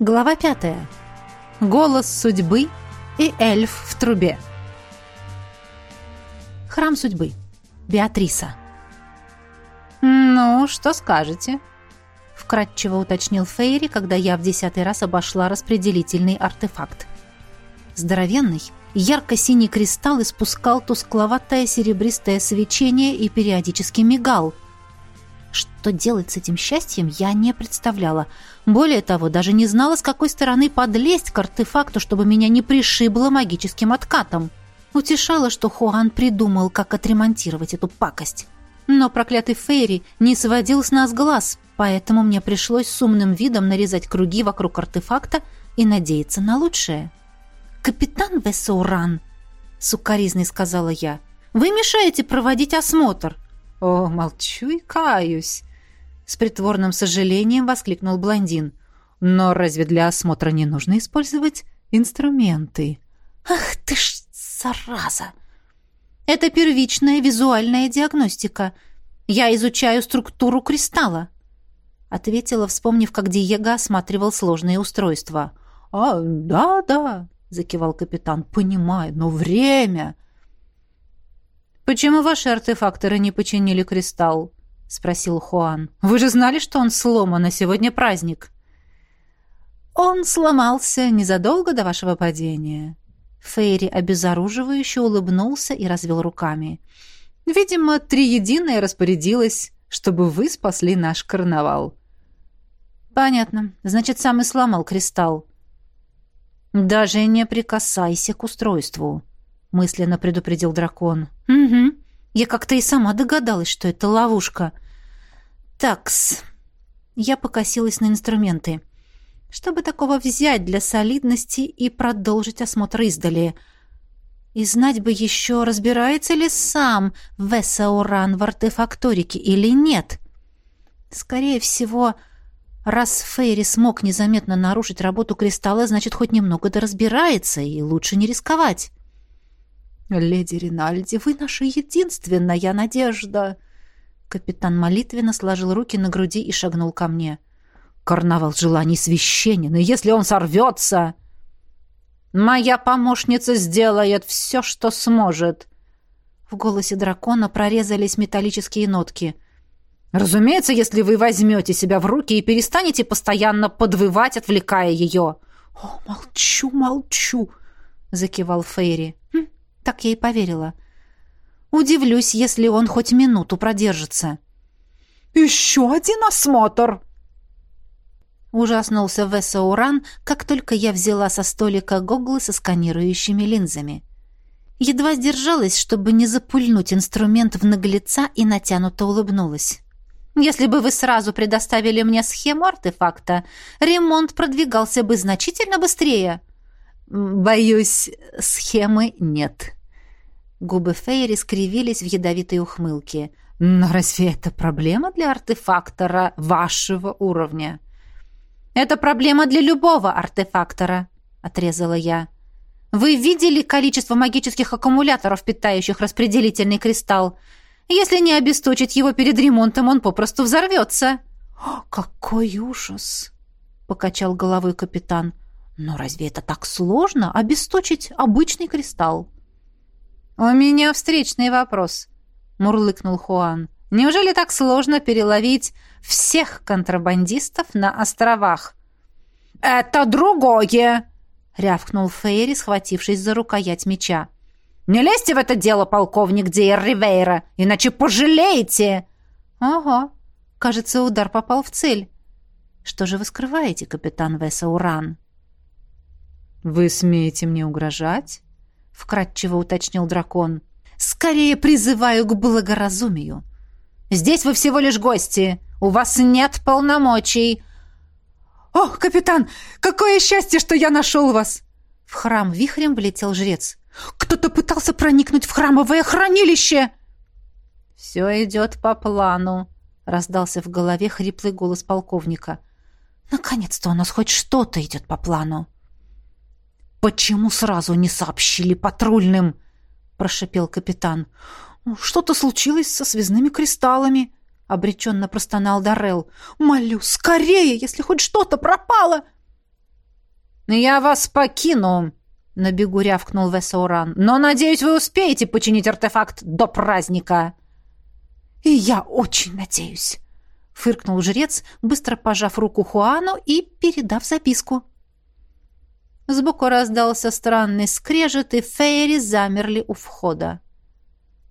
Глава пятая. Голос судьбы и эльф в трубе. Храм судьбы. Беатриса. «Ну, что скажете?» — вкратчиво уточнил Фейри, когда я в десятый раз обошла распределительный артефакт. Здоровенный, ярко-синий кристалл испускал тускловатое серебристое свечение и периодически мигал — что делать с этим счастьем, я не представляла. Более того, даже не знала, с какой стороны подлезть к артефакту, чтобы меня не пришибло магическим откатом. Утешало, что Хуан придумал, как отремонтировать эту пакость. Но проклятый Фейри не сводил с нас глаз, поэтому мне пришлось с умным видом нарезать круги вокруг артефакта и надеяться на лучшее. «Капитан Весауран», — сукоризной сказала я, — «вы мешаете проводить осмотр». «О, молчу и каюсь!» С притворным сожалением воскликнул блондин. «Но разве для осмотра не нужно использовать инструменты?» «Ах ты ж зараза! Это первичная визуальная диагностика. Я изучаю структуру кристалла», — ответила, вспомнив, как Диего осматривал сложные устройства. «А, да-да», — закивал капитан, — «понимаю, но время...» «Почему ваши артефакторы не починили кристалл?» — спросил Хуан. «Вы же знали, что он сломан, а сегодня праздник». «Он сломался незадолго до вашего падения». Фейри обезоруживающе улыбнулся и развел руками. «Видимо, Триединая распорядилась, чтобы вы спасли наш карнавал». «Понятно. Значит, сам и сломал кристалл». «Даже не прикасайся к устройству», мысленно предупредил дракон. Угу. Я как-то и сама догадалась, что это ловушка. Такс. Я покосилась на инструменты. Чтобы такого взять для солидности и продолжить осмотр издали. И знать бы еще, разбирается ли сам Весауран в артефакторике или нет. Скорее всего, раз Фейри смог незаметно нарушить работу кристалла, значит, хоть немного да разбирается, и лучше не рисковать. «Леди Ринальди, вы наша единственная надежда!» Капитан молитвенно сложил руки на груди и шагнул ко мне. «Карнавал желаний священен, и если он сорвется...» «Моя помощница сделает все, что сможет!» В голосе дракона прорезались металлические нотки. «Разумеется, если вы возьмете себя в руки и перестанете постоянно подвывать, отвлекая ее!» «О, молчу, молчу!» — закивал Фейри. «Хм, так я и поверила. Удивлюсь, если он хоть минуту продержится. «Еще один осмотр!» Ужаснулся Веса Уран, как только я взяла со столика гоглы со сканирующими линзами. Едва сдержалась, чтобы не запульнуть инструмент в наглеца и натянуто улыбнулась. «Если бы вы сразу предоставили мне схему артефакта, ремонт продвигался бы значительно быстрее». «Боюсь, схемы нет». Губы Фейри скривились в ядовитой ухмылке. «Но разве это проблема для артефактора вашего уровня?» «Это проблема для любого артефактора», — отрезала я. «Вы видели количество магических аккумуляторов, питающих распределительный кристалл? Если не обесточить его перед ремонтом, он попросту взорвется». «Какой ужас!» — покачал головой капитан. Но разве это так сложно обесточить обычный кристалл? «У меня встречный вопрос», — мурлыкнул Хуан. «Неужели так сложно переловить всех контрабандистов на островах?» «Это другое!» — рявкнул Фейри, схватившись за рукоять меча. «Не лезьте в это дело, полковник Диэр Ривейра, иначе пожалеете!» «Ого, кажется, удар попал в цель. Что же вы скрываете, капитан Веса Уран?» «Вы смеете мне угрожать?» — вкратчиво уточнил дракон. «Скорее призываю к благоразумию. Здесь вы всего лишь гости. У вас нет полномочий». «О, капитан, какое счастье, что я нашел вас!» В храм вихрем влетел жрец. «Кто-то пытался проникнуть в храмовое хранилище!» «Все идет по плану», — раздался в голове хриплый голос полковника. «Наконец-то у нас хоть что-то идет по плану». «Почему сразу не сообщили патрульным?» — прошипел капитан. «Ну, «Что-то случилось со связными кристаллами», — обреченно простонал Дарел. «Молю, скорее, если хоть что-то пропало!» «Я вас покину!» — на бегу рявкнул Весауран. «Но, надеюсь, вы успеете починить артефакт до праздника!» «И я очень надеюсь!» — фыркнул жрец, быстро пожав руку Хуану и передав записку. Сбоку раздался странный скрежет, и фейри замерли у входа.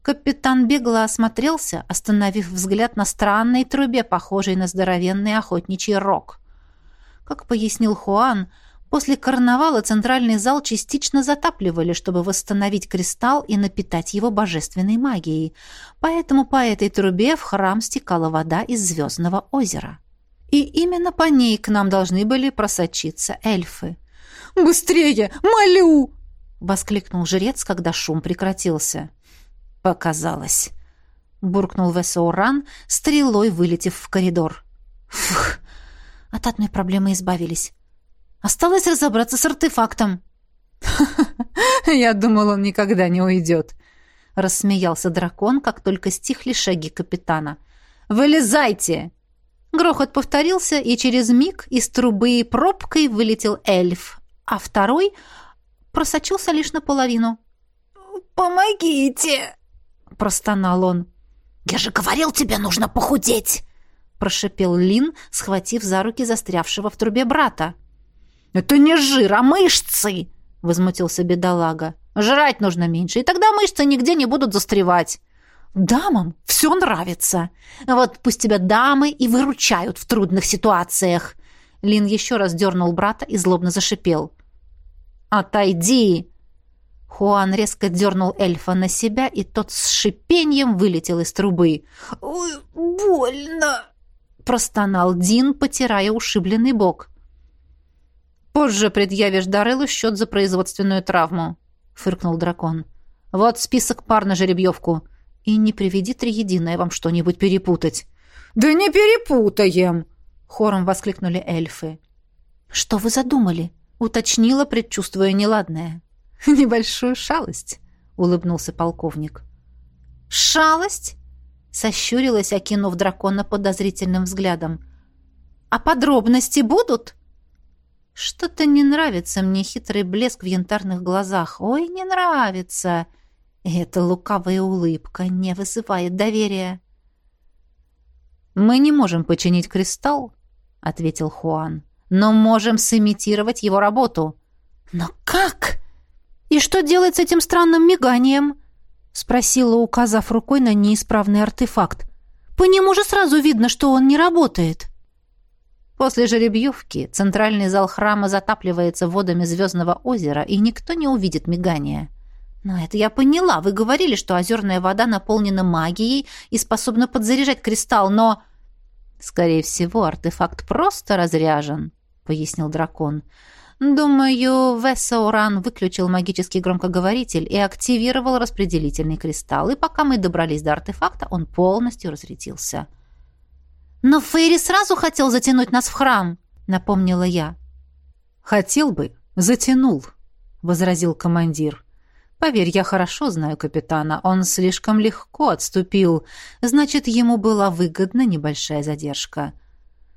Капитан бегло осмотрелся, остановив взгляд на странной трубе, похожей на здоровенный охотничий рог. Как пояснил Хуан, после карнавала центральный зал частично затапливали, чтобы восстановить кристалл и напитать его божественной магией, поэтому по этой трубе в храм стекала вода из звездного озера. И именно по ней к нам должны были просочиться эльфы. «Быстрее! Молю!» — воскликнул жрец, когда шум прекратился. «Показалось», — буркнул Весоуран, стрелой вылетев в коридор. «Фух, от одной проблемы избавились. Осталось разобраться с артефактом». «Я думал, он никогда не уйдет», — рассмеялся дракон, как только стихли шаги капитана. «Вылезайте!» Грохот повторился, и через миг из трубы и пробкой вылетел эльф, а второй просочился лишь наполовину. «Помогите!» — простонал он. «Я же говорил, тебе нужно похудеть!» — прошипел Лин, схватив за руки застрявшего в трубе брата. «Это не жир, а мышцы!» — возмутился бедолага. «Жрать нужно меньше, и тогда мышцы нигде не будут застревать». «Дамам все нравится. Вот пусть тебя дамы и выручают в трудных ситуациях». Лин еще раз дернул брата и злобно зашипел. «Отойди!» Хуан резко дернул эльфа на себя, и тот с шипением вылетел из трубы. «Ой, больно!» — простонал Дин, потирая ушибленный бок. «Позже предъявишь Дареллу счет за производственную травму», — фыркнул дракон. «Вот список пар на жеребьевку. И не приведи триединое вам что-нибудь перепутать». «Да не перепутаем!» — хором воскликнули эльфы. «Что вы задумали?» — уточнила, предчувствуя неладное. «Небольшую шалость», — улыбнулся полковник. «Шалость?» — сощурилась, окинув дракона подозрительным взглядом. «А подробности будут?» «Что-то не нравится мне хитрый блеск в янтарных глазах. Ой, не нравится!» Эта лукавая улыбка не вызывает доверия. «Мы не можем починить кристалл», — ответил Хуан, «но можем сымитировать его работу». «Но как?» «И что делать с этим странным миганием?» — спросила, указав рукой на неисправный артефакт. «По нему же сразу видно, что он не работает». После жеребьевки центральный зал храма затапливается водами звездного озера, и никто не увидит мигания. Но это я поняла. Вы говорили, что озерная вода наполнена магией и способна подзаряжать кристалл, но... Скорее всего, артефакт просто разряжен, — пояснил дракон. Думаю, Вессауран выключил магический громкоговоритель и активировал распределительный кристалл, и пока мы добрались до артефакта, он полностью разрядился. «Но Фейри сразу хотел затянуть нас в храм», — напомнила я. «Хотел бы, затянул», — возразил командир. «Поверь, я хорошо знаю капитана. Он слишком легко отступил. Значит, ему была выгодна небольшая задержка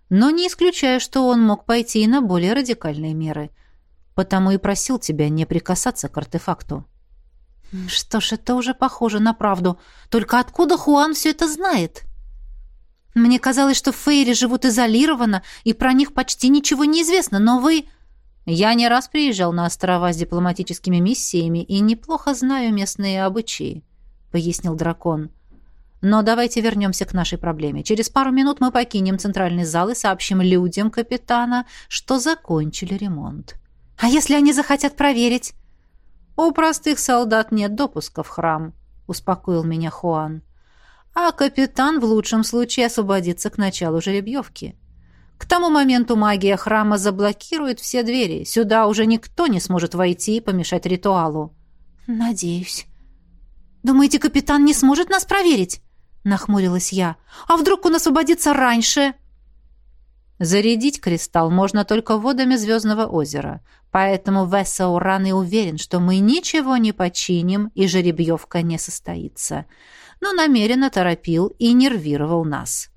но не исключаю, что он мог пойти и на более радикальные меры. Потому и просил тебя не прикасаться к артефакту. Что ж, это уже похоже на правду. Только откуда Хуан все это знает? Мне казалось, что Фейри живут изолированно, и про них почти ничего не известно, но вы... Я не раз приезжал на острова с дипломатическими миссиями и неплохо знаю местные обычаи, — пояснил дракон. — но давайте вернемся к нашей проблеме. Через пару минут мы покинем центральный зал и сообщим людям капитана, что закончили ремонт. А если они захотят проверить? У простых солдат нет допуска в храм, успокоил меня Хуан. А капитан в лучшем случае освободится к началу жеребьевки. К тому моменту магия храма заблокирует все двери. Сюда уже никто не сможет войти и помешать ритуалу. Надеюсь. Думаете, капитан не сможет нас проверить? нахмурилась я. А вдруг он освободится раньше? Зарядить кристалл можно только водами звездного озера, поэтому Весса Уран и уверен, что мы ничего не починим и жеребьевка не состоится. Но намеренно торопил и нервировал нас.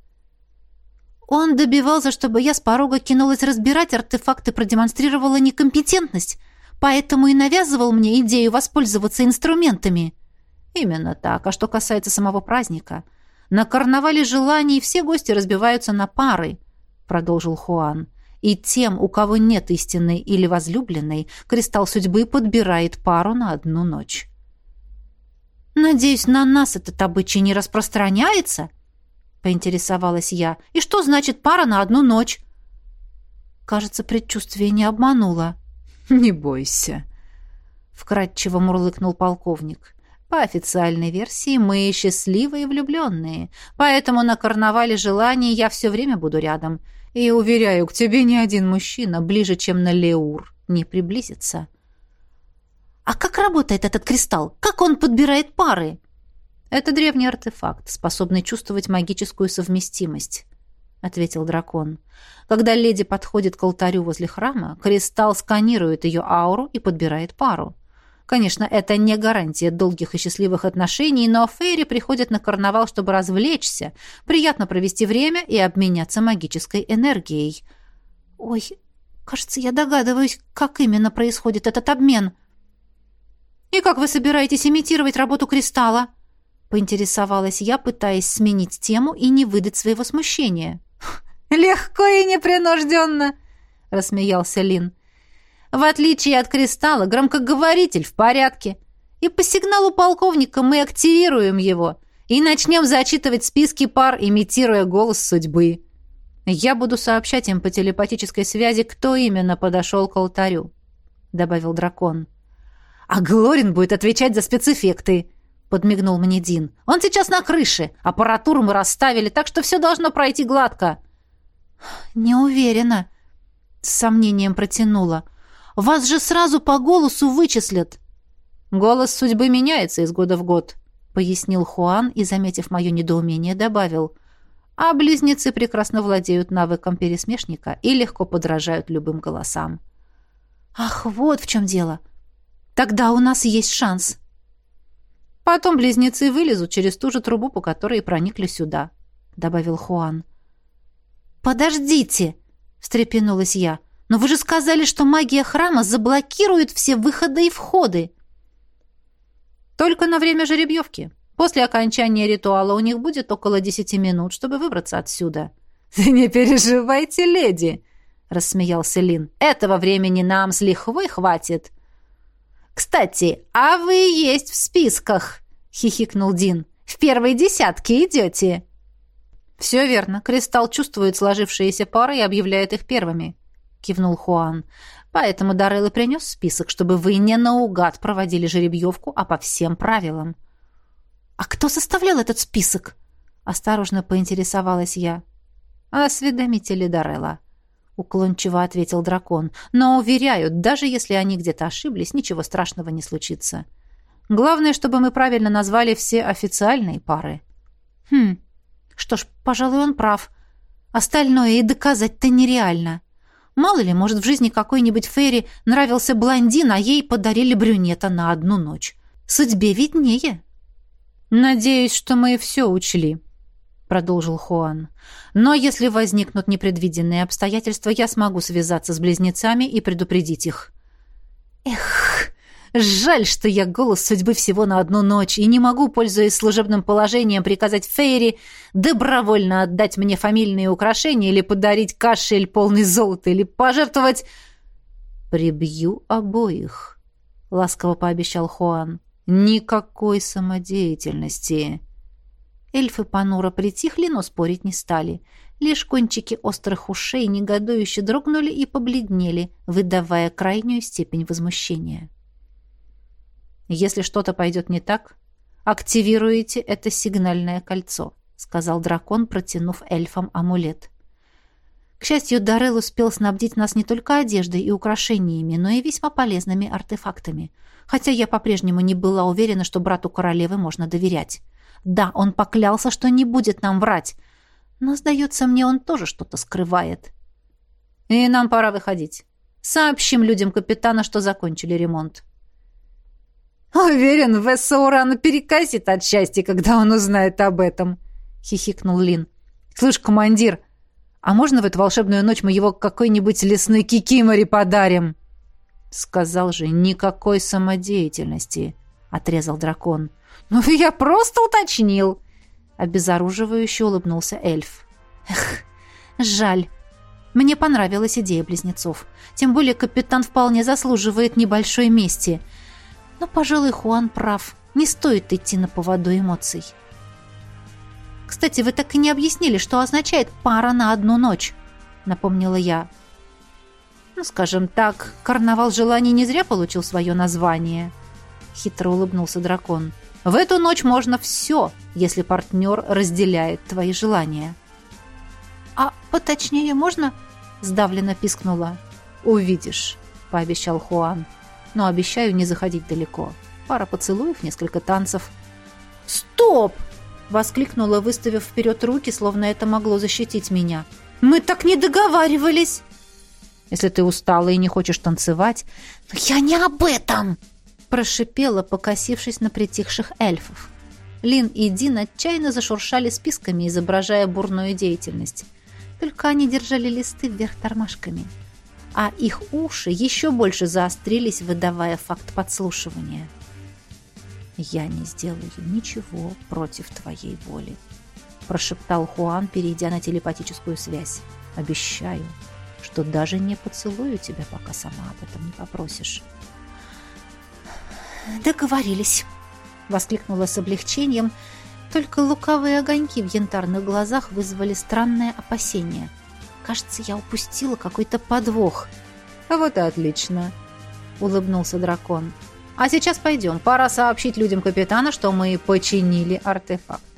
Он добивался, чтобы я с порога кинулась разбирать артефакты, продемонстрировала некомпетентность, поэтому и навязывал мне идею воспользоваться инструментами. Именно так. А что касается самого праздника, на карнавале желаний все гости разбиваются на пары, продолжил Хуан. И тем, у кого нет истинной или возлюбленной, кристалл судьбы подбирает пару на одну ночь. Надеюсь, на нас этот обычай не распространяется, — поинтересовалась я. «И что значит пара на одну ночь?» Кажется, предчувствие не обмануло. «Не бойся», — вкратчиво мурлыкнул полковник. «По официальной версии мы счастливые и влюбленные, поэтому на карнавале желаний я все время буду рядом. И, уверяю, к тебе ни один мужчина ближе, чем на Леур, не приблизится». «А как работает этот кристалл? Как он подбирает пары?» Это древний артефакт, способный чувствовать магическую совместимость, ответил дракон. Когда леди подходит к алтарю возле храма, кристалл сканирует ее ауру и подбирает пару. Конечно, это не гарантия долгих и счастливых отношений, но фейри приходят на карнавал, чтобы развлечься, приятно провести время и обменяться магической энергией. Ой, кажется, я догадываюсь, как именно происходит этот обмен. И как вы собираетесь имитировать работу кристалла? Поинтересовалась я, пытаясь сменить тему и не выдать своего смущения. «Легко и непринужденно!» — рассмеялся Лин. «В отличие от кристалла, громкоговоритель в порядке. И по сигналу полковника мы активируем его и начнем зачитывать списки пар, имитируя голос судьбы. Я буду сообщать им по телепатической связи, кто именно подошел к алтарю», — добавил дракон. «А Глорин будет отвечать за спецэффекты», — подмигнул мне Дин. «Он сейчас на крыше. Аппаратуру мы расставили, так что все должно пройти гладко». «Не уверена», — с сомнением протянула. «Вас же сразу по голосу вычислят». «Голос судьбы меняется из года в год», — пояснил Хуан и, заметив мое недоумение, добавил. «А близнецы прекрасно владеют навыком пересмешника и легко подражают любым голосам». «Ах, вот в чем дело. Тогда у нас есть шанс». Потом близнецы вылезут через ту же трубу, по которой проникли сюда», — добавил Хуан. «Подождите!» — встрепенулась я. «Но вы же сказали, что магия храма заблокирует все выходы и входы!» «Только на время жеребьевки. После окончания ритуала у них будет около десяти минут, чтобы выбраться отсюда». не переживайте, леди!» — рассмеялся Лин. «Этого времени нам с лихвой хватит!» «Кстати, а вы есть в списках!» — хихикнул Дин. «В первой десятке идете!» «Все верно. Кристалл чувствует сложившиеся пары и объявляет их первыми», — кивнул Хуан. «Поэтому Даррелл и принес список, чтобы вы не наугад проводили жеребьевку, а по всем правилам». «А кто составлял этот список?» — осторожно поинтересовалась я. «Осведомители Даррелла», уклончиво ответил дракон. Но уверяю, даже если они где-то ошиблись, ничего страшного не случится. Главное, чтобы мы правильно назвали все официальные пары. Хм. Что ж, пожалуй, он прав. Остальное и доказать-то нереально. Мало ли, может, в жизни какой-нибудь Ферри нравился блондин, а ей подарили брюнета на одну ночь. Судьбе виднее. Надеюсь, что мы все учли, продолжил Хуан. Но если возникнут непредвиденные обстоятельства, я смогу связаться с близнецами и предупредить их. Эх, жаль, что я голос судьбы всего на одну ночь и не могу, пользуясь служебным положением, приказать Фейри добровольно отдать мне фамильные украшения или подарить кошель полный золота или пожертвовать прибью обоих, ласково пообещал Хуан. Никакой самодеятельности. Эльфы понуро притихли, но спорить не стали. Лишь кончики острых ушей негодующе дрогнули и побледнели, выдавая крайнюю степень возмущения. «Если что-то пойдет не так, активируете это сигнальное кольцо», сказал дракон, протянув эльфам амулет. К счастью, Дарел успел снабдить нас не только одеждой и украшениями, но и весьма полезными артефактами. Хотя я по-прежнему не была уверена, что брату королевы можно доверять. Да, он поклялся, что не будет нам врать. Но, сдается мне, он тоже что-то скрывает. И нам пора выходить. Сообщим людям капитана, что закончили ремонт. «Уверен, Вессаурана перекосит от счастья, когда он узнает об этом», — хихикнул Лин. «Слышь, командир, А можно в эту волшебную ночь мы его какой-нибудь лесной кикимори подарим?» «Сказал же, никакой самодеятельности», — отрезал дракон. «Ну, я просто уточнил», — обезоруживающе улыбнулся эльф. «Эх, жаль. Мне понравилась идея близнецов. Тем более капитан вполне заслуживает небольшой мести. Но, пожалуй, Хуан прав. Не стоит идти на поводу эмоций». «Кстати, вы так и не объяснили, что означает «пара на одну ночь», — напомнила я. «Ну, скажем так, карнавал желаний не зря получил свое название», — хитро улыбнулся дракон. «В эту ночь можно все, если партнер разделяет твои желания». «А поточнее можно?» — сдавленно пискнула. «Увидишь», — пообещал Хуан. «Но обещаю не заходить далеко. Пара поцелуев, несколько танцев». «Стоп!» — воскликнула, выставив вперед руки, словно это могло защитить меня. «Мы так не договаривались!» Если ты устала и не хочешь танцевать... Но я не об этом! Прошипела, покосившись на притихших эльфов. Лин и Дин отчаянно зашуршали списками, изображая бурную деятельность. Только они держали листы вверх тормашками. А их уши еще больше заострились, выдавая факт подслушивания. «Я не сделаю ничего против твоей воли», – прошептал Хуан, перейдя на телепатическую связь. «Обещаю» что даже не поцелую тебя, пока сама об этом не попросишь. «Договорились!» — воскликнула с облегчением, только лукавые огоньки в янтарных глазах вызвали странное опасение. Кажется, я упустила какой-то подвох. «А вот и отлично!» — улыбнулся дракон. «А сейчас пойдем. Пора сообщить людям капитана, что мы починили артефакт».